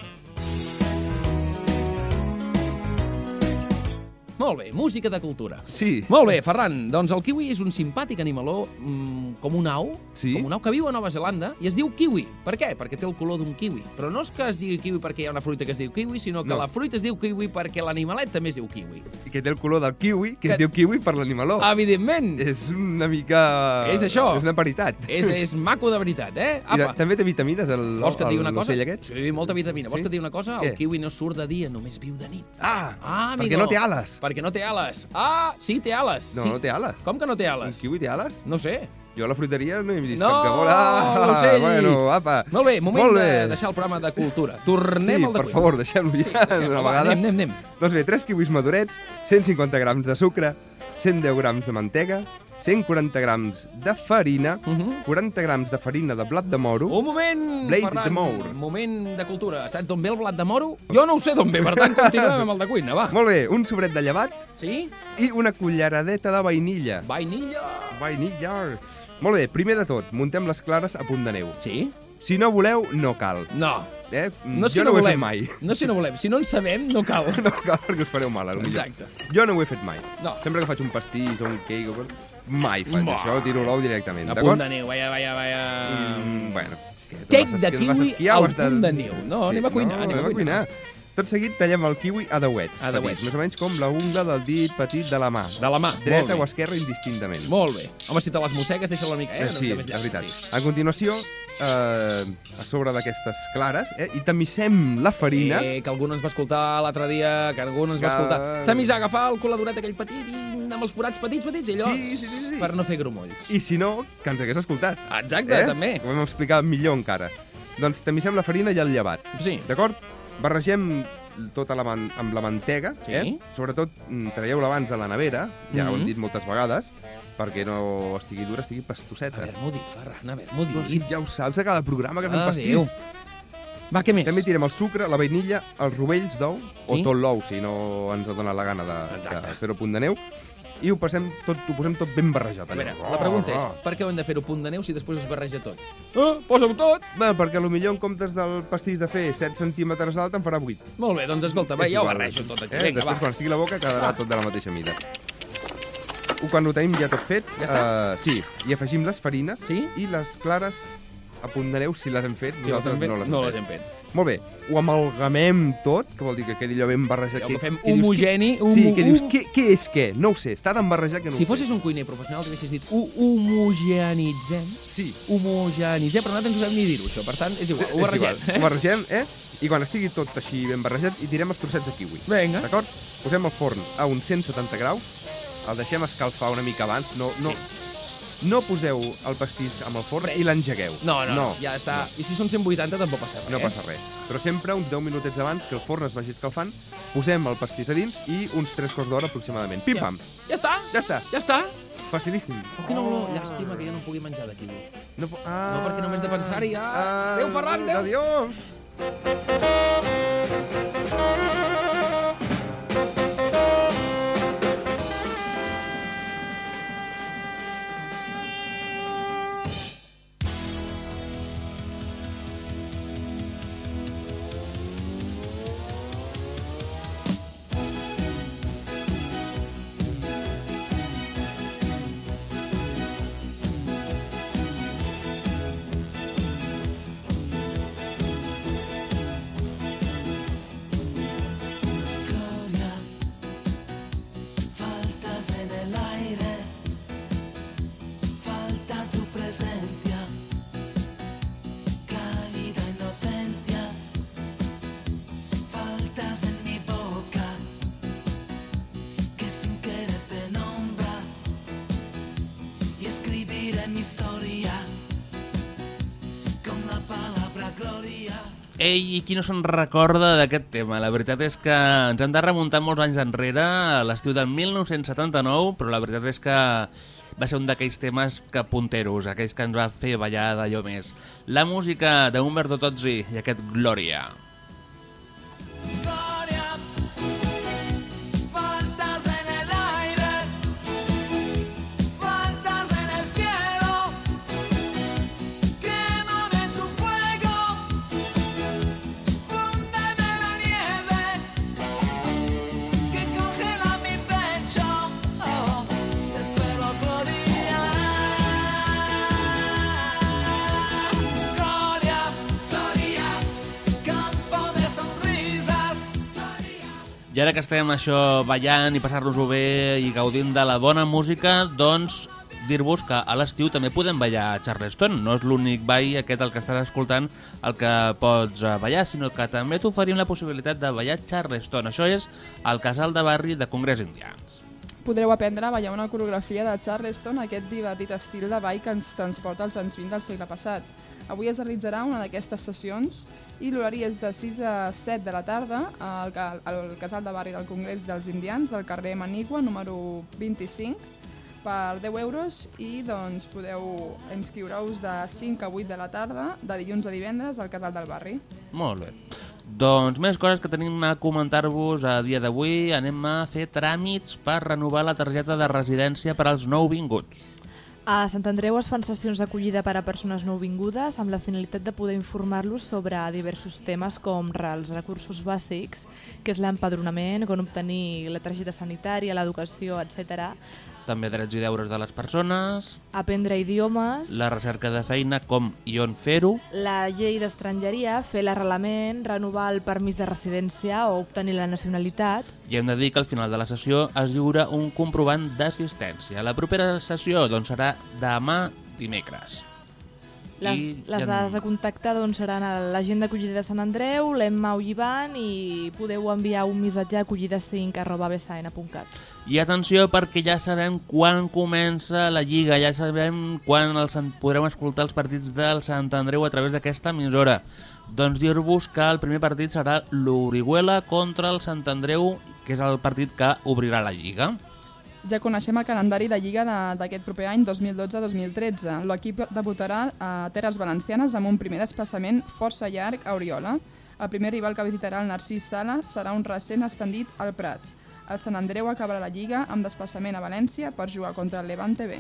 Molt bé, música de cultura. Sí. Molt bé, Ferran, doncs el kiwi és un simpàtic animaló mm, com un au, Sí. com un au que viu a Nova Zelanda i es diu kiwi. Per què? Perquè té el color d'un kiwi. Però no és que es digui kiwi perquè hi ha una fruita que es diu kiwi, sinó que No. la fruita es diu kiwi perquè l'animalet també es diu kiwi. I que té el color del kiwi, que, Que- es diu kiwi per l'animaló. Evidentment, És una mica... És això. És una paritat. és, és maco de veritat, eh? I de, Apa. també té vitamines, el, Vols que et digui una cosa? aquest? Sí, molta vitamina. Vols Sí? que et digui una cosa? El Què? kiwi no surt de dia, només viu de nit. Ah, Ah, perquè no té ales. Perquè no té ales. Ah, sí, té ales. No, sí. no té ales. Com que no té Un ales? kiwi té ales? No sé. Jo a la fruiteria no he vist No, cap que vola. l'ocell. Bueno, apa. Molt bé, moment Molt de bé. deixar el programa de cultura. Tornem sí, al de per cuina. favor, deixem-lo ja Sí, deixem-lo, d'una va, vegada. anem, anem, anem. Doncs bé, 3 kiwis madurets, 150 grams de sucre, 110 grams de mantega, 140 grams de farina, Uh -huh. 40 grams de farina de blat de moro, Un moment, Blade Ferran, de Mour. moment de cultura. Saps d'on ve el blat de moro? Jo no ho sé d'on ve, per tant, continuem amb el de cuina, va. molt bé, un sobret de llevat Sí? i una culleradeta de vainilla. Vainilla. Vainilla. Molt bé, primer de tot, muntem les clares a punt de neu. Sí? Si no voleu, no cal. No. Eh? No és jo que no, no ho he volem. fet mai. No si no volem. Si no en sabem, no cal. No cal perquè us fareu mal. Exacte. Jo no ho he fet mai. No. Sempre que faig un pastís o un cake o mai faig Bah. això, tiro l'ou directament, A d'acord? punt de neu, vaya, vaya, vaya... Mm, bueno, què, a- de a kiwi al has de- punt de neu. No, anem a cuinar, no, anem a anem a cuinar. Tot seguit tallem el kiwi a deuets, A deuets. petits, més o menys com la ungla del dit petit de la mà. De la mà. Dreta o esquerra indistintament. Molt bé. Home, si te les mossegues, deixa-la una mica, eh? Eh, sí, llarg. veritat. Sí. A continuació, eh, a sobre d'aquestes clares, eh, i tamissem la farina. Eh, que algú no ens va escoltar l'altre dia, que algú no ens va Que- escoltar. Tamis agafar el coladoret aquell petit i amb els forats petits, petits, i allò, Sí, sí, sí, sí. per no fer grumolls. I si no, que ens hagués escoltat. Exacte, eh? també. Ho vam explicar millor encara. Doncs tamissem la farina i el llevat. Sí. D'acord? Barregem tota la man amb la mantega, Sí. eh? Sobretot mm, traieu-la abans de la nevera, ja ho hem Mhm. dit moltes vegades, perquè no estigui dura, estigui pastosseta. Haver-m'ho dit, Ferran, haver-m'ho Però dit. sí, ja ho saps a cada programa que fem Adéu. pastís. Va, què més? També tirem el sucre, la vainilla, els rovells d'ou, o Sí. tot l'ou, si no ens ha donat la gana de, Exacte. de fer-ho a punt de neu, i ho, passem tot, ho posem tot ben barrejat. A veure, allò. la pregunta és, Oh, per què ho hem de fer-ho punt de neu si després es barreja tot? Ah, posa-ho tot! Bé, perquè potser en comptes del pastís de fer 7 centímetres d'alt en farà 8. Molt bé, doncs escolta, va, ja ho barrejo tot aquí. Eh? Vinga, Després, va. quan estigui la boca, quedarà Va. tot de la mateixa mida. Quan ho tenim ja tot fet, Ja està? eh, sí, i afegim les farines Sí? i les clares a punt de neu, si les hem fet, Si les nosaltres hem fet, no les hem no fet. les hem fet. Molt bé, ho amalgamem tot, que vol dir que quedi allò ben barrejat. Allò que- que fem que dius, homogeni, què- Sí, que dius, què, què és què? No ho sé, està tan barrejat que no Si ho fossis un cuiner professional, t'haguessis dit ho homogenitzem. Sí, Homogenitzem, però nosaltres no sabem ni dir-ho, això. Per tant, és igual, ho barregem. igual, Ho barregem, eh? I quan estigui tot així ben barrejat, hi tirem els trossets de kiwi. Vinga. D'acord? Posem el forn a uns 170 graus, el deixem escalfar una mica abans, no, no, no poseu el pastís amb el forn Fred. i l'engegueu. No, no, no, ja està. No, I si són 180 tampoc passa res. no eh? passa res. Però sempre uns 10 minutets abans que el forn es vagi escalfant, posem el pastís a dins i uns 3 quarts d'hora aproximadament. Pim-pam! Ja està, Ja està, ja està. facilíssim. Oh, quina olor. Llàstima que jo no pugui menjar d'aquí. No, ah, No, perquè només de pensar-hi ja... Ah, Adéu, Ferran, adéu. Adiós! Ei, i qui no se'n recorda d'aquest tema? La veritat és que ens hem de remuntar molts anys enrere, a l'estiu del 1979, però la veritat és que va ser un d'aquells temes que punteros, aquells que ens va fer ballar d'allò més. La música d'Umberto Tozzi i aquest Gloria. Ara que estem això ballant i passar-nos-ho bé i gaudint de la bona música, doncs dir-vos que a l'estiu també podem ballar a Charleston. No és l'únic ball aquest el que estàs escoltant el que pots eh, ballar, sinó que també t'oferim la possibilitat de ballar Charleston. Això és el casal de barri de Congrés Indians. Podreu aprendre a ballar una coreografia de Charleston, aquest divertit estil de ball que ens transporta als anys 20 del segle passat. Avui es realitzarà una d'aquestes sessions i l'horari és de 6 a 7 de la tarda al, al casal de barri del Congrés dels Indians, al carrer Manigua, número 25, per 10 euros i doncs podeu inscriure-us de 5 a 8 de la tarda, de dilluns a divendres, al casal del barri. Molt bé. Doncs més coses que tenim a comentar-vos a dia d'avui. Anem a fer tràmits per renovar la targeta de residència per als nouvinguts. A Sant Andreu es fan sessions d'acollida per a persones nouvingudes amb la finalitat de poder informar-los sobre diversos temes com els recursos bàsics, que és l'empadronament, com obtenir la targeta sanitària, l'educació, etc. També drets i deures de les persones, Aprendre idiomes, la recerca de feina, com i on fer-ho, la llei d'estrangeria, fer l'arrelament, renovar el permís de residència o obtenir la nacionalitat, i hem de dir que al final de la sessió es lliura un comprovant d'assistència. La propera sessió doncs, serà demà dimecres. Les, I les dades de contacte doncs, seran a l'agent d'acollida de Sant Andreu, l'Emma Ullivan i podeu enviar un missatge a acollida5 arroba bsn.cat. I atenció perquè ja sabem quan comença la Lliga, ja sabem quan els podrem escoltar els partits del Sant Andreu a través d'aquesta emissora. Doncs dir-vos que el primer partit serà l'Orihuela contra el Sant Andreu, que és el partit que obrirà la Lliga. Ja coneixem el calendari de Lliga d'aquest proper any 2012-2013. L'equip debutarà a Terres Valencianes amb un primer desplaçament força llarg a Oriola. El primer rival que visitarà el Narcís Sala serà un recent ascendit al Prat. El Sant Andreu acabarà la Lliga amb desplaçament a València per jugar contra el Levante B.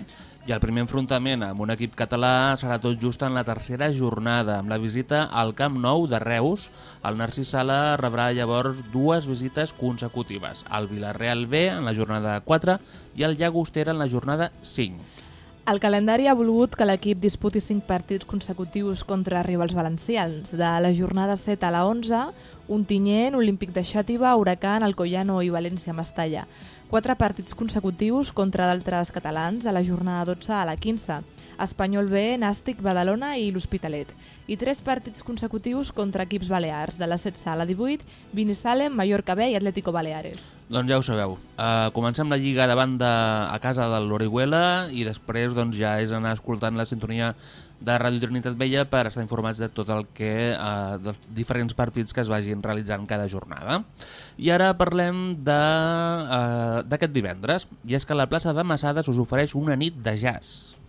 I el primer enfrontament amb un equip català serà tot just en la tercera jornada, amb la visita al Camp Nou de Reus. El Narcís Sala rebrà llavors dues visites consecutives, el Villarreal B en la jornada 4 i el Llagostera en la jornada 5. El calendari ha volgut que l'equip disputi 5 partits consecutius contra rivals valencians. De la jornada 7 a la 11, Ontinyent, Olímpic de Xàtiva, Huracan, Alcoyano i València Mestalla. Quatre partits consecutius contra d'altres catalans de la jornada 12 a la 15. Espanyol B, Nàstic, Badalona i l'Hospitalet. I tres partits consecutius contra equips balears, de la 16 a la 18, Binissalem, Mallorca B i Atlético Baleares. Doncs ja ho sabeu, uh, comencem la lliga davant de, a casa de l'Orihuela i després doncs, ja és anar escoltant la sintonia de Ràdio Trinitat Vella per estar informats de tot el que, uh, dels diferents partits que es vagin realitzant cada jornada. I ara parlem de, uh, d'aquest divendres, i és que la plaça de Massades us ofereix una nit de jazz.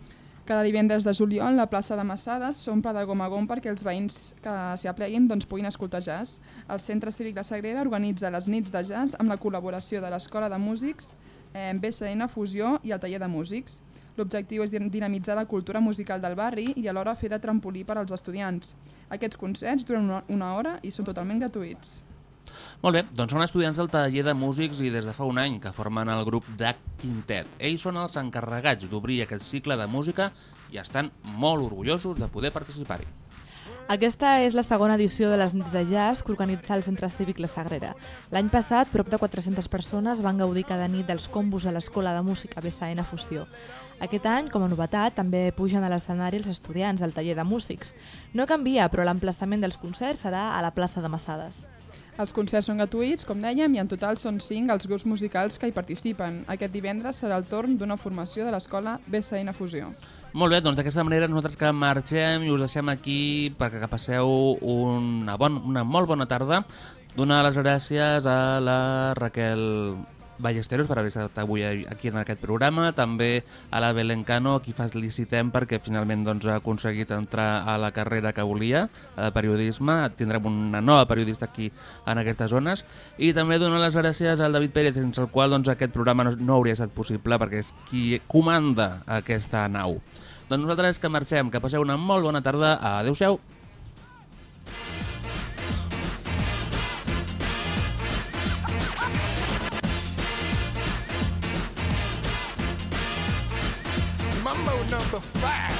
Cada divendres de juliol la plaça de Massades s'omple de gom a gom perquè els veïns que s'hi apleguin doncs, puguin escoltar jazz. El Centre Cívic La Sagrera organitza les nits de jazz amb la col·laboració de l'Escola de Músics, eh, BCN Fusió i el Taller de Músics. L'objectiu és din- dinamitzar la cultura musical del barri i alhora fer de trampolí per als estudiants. Aquests concerts duren una hora i són totalment gratuïts. Molt bé, doncs són estudiants del taller de músics i des de fa un any que formen el grup de Quintet. Ells són els encarregats d'obrir aquest cicle de música i estan molt orgullosos de poder participar-hi. Aquesta és la segona edició de les nits de jazz que organitza el Centre Cívic La Sagrera. L'any passat, prop de 400 persones van gaudir cada nit dels combos a l'Escola de Música BSN Fusió. Aquest any, com a novetat, també pugen a l'escenari els estudiants al taller de músics. No canvia, però l'emplaçament dels concerts serà a la plaça de Massades. Els concerts són gratuïts, com dèiem, i en total són 5 els grups musicals que hi participen. Aquest divendres serà el torn d'una formació de l'escola BSN Fusió. Molt bé, doncs d'aquesta manera nosaltres que marxem i us deixem aquí perquè que passeu una, bon, una molt bona tarda. Donar les gràcies a la Raquel Ballesteros per haver estat avui aquí en aquest programa, també a la Belén Cano, a qui felicitem perquè finalment doncs, ha aconseguit entrar a la carrera que volia, a periodisme, tindrem una nova periodista aquí en aquestes zones, i també donar les gràcies al David Pérez, sense el qual doncs, aquest programa no, no hauria estat possible perquè és qui comanda aquesta nau. Doncs nosaltres que marxem, que passeu una molt bona tarda, adeu-siau. of the fact.